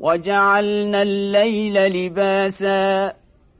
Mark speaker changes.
Speaker 1: وجعلنا الليل لباسا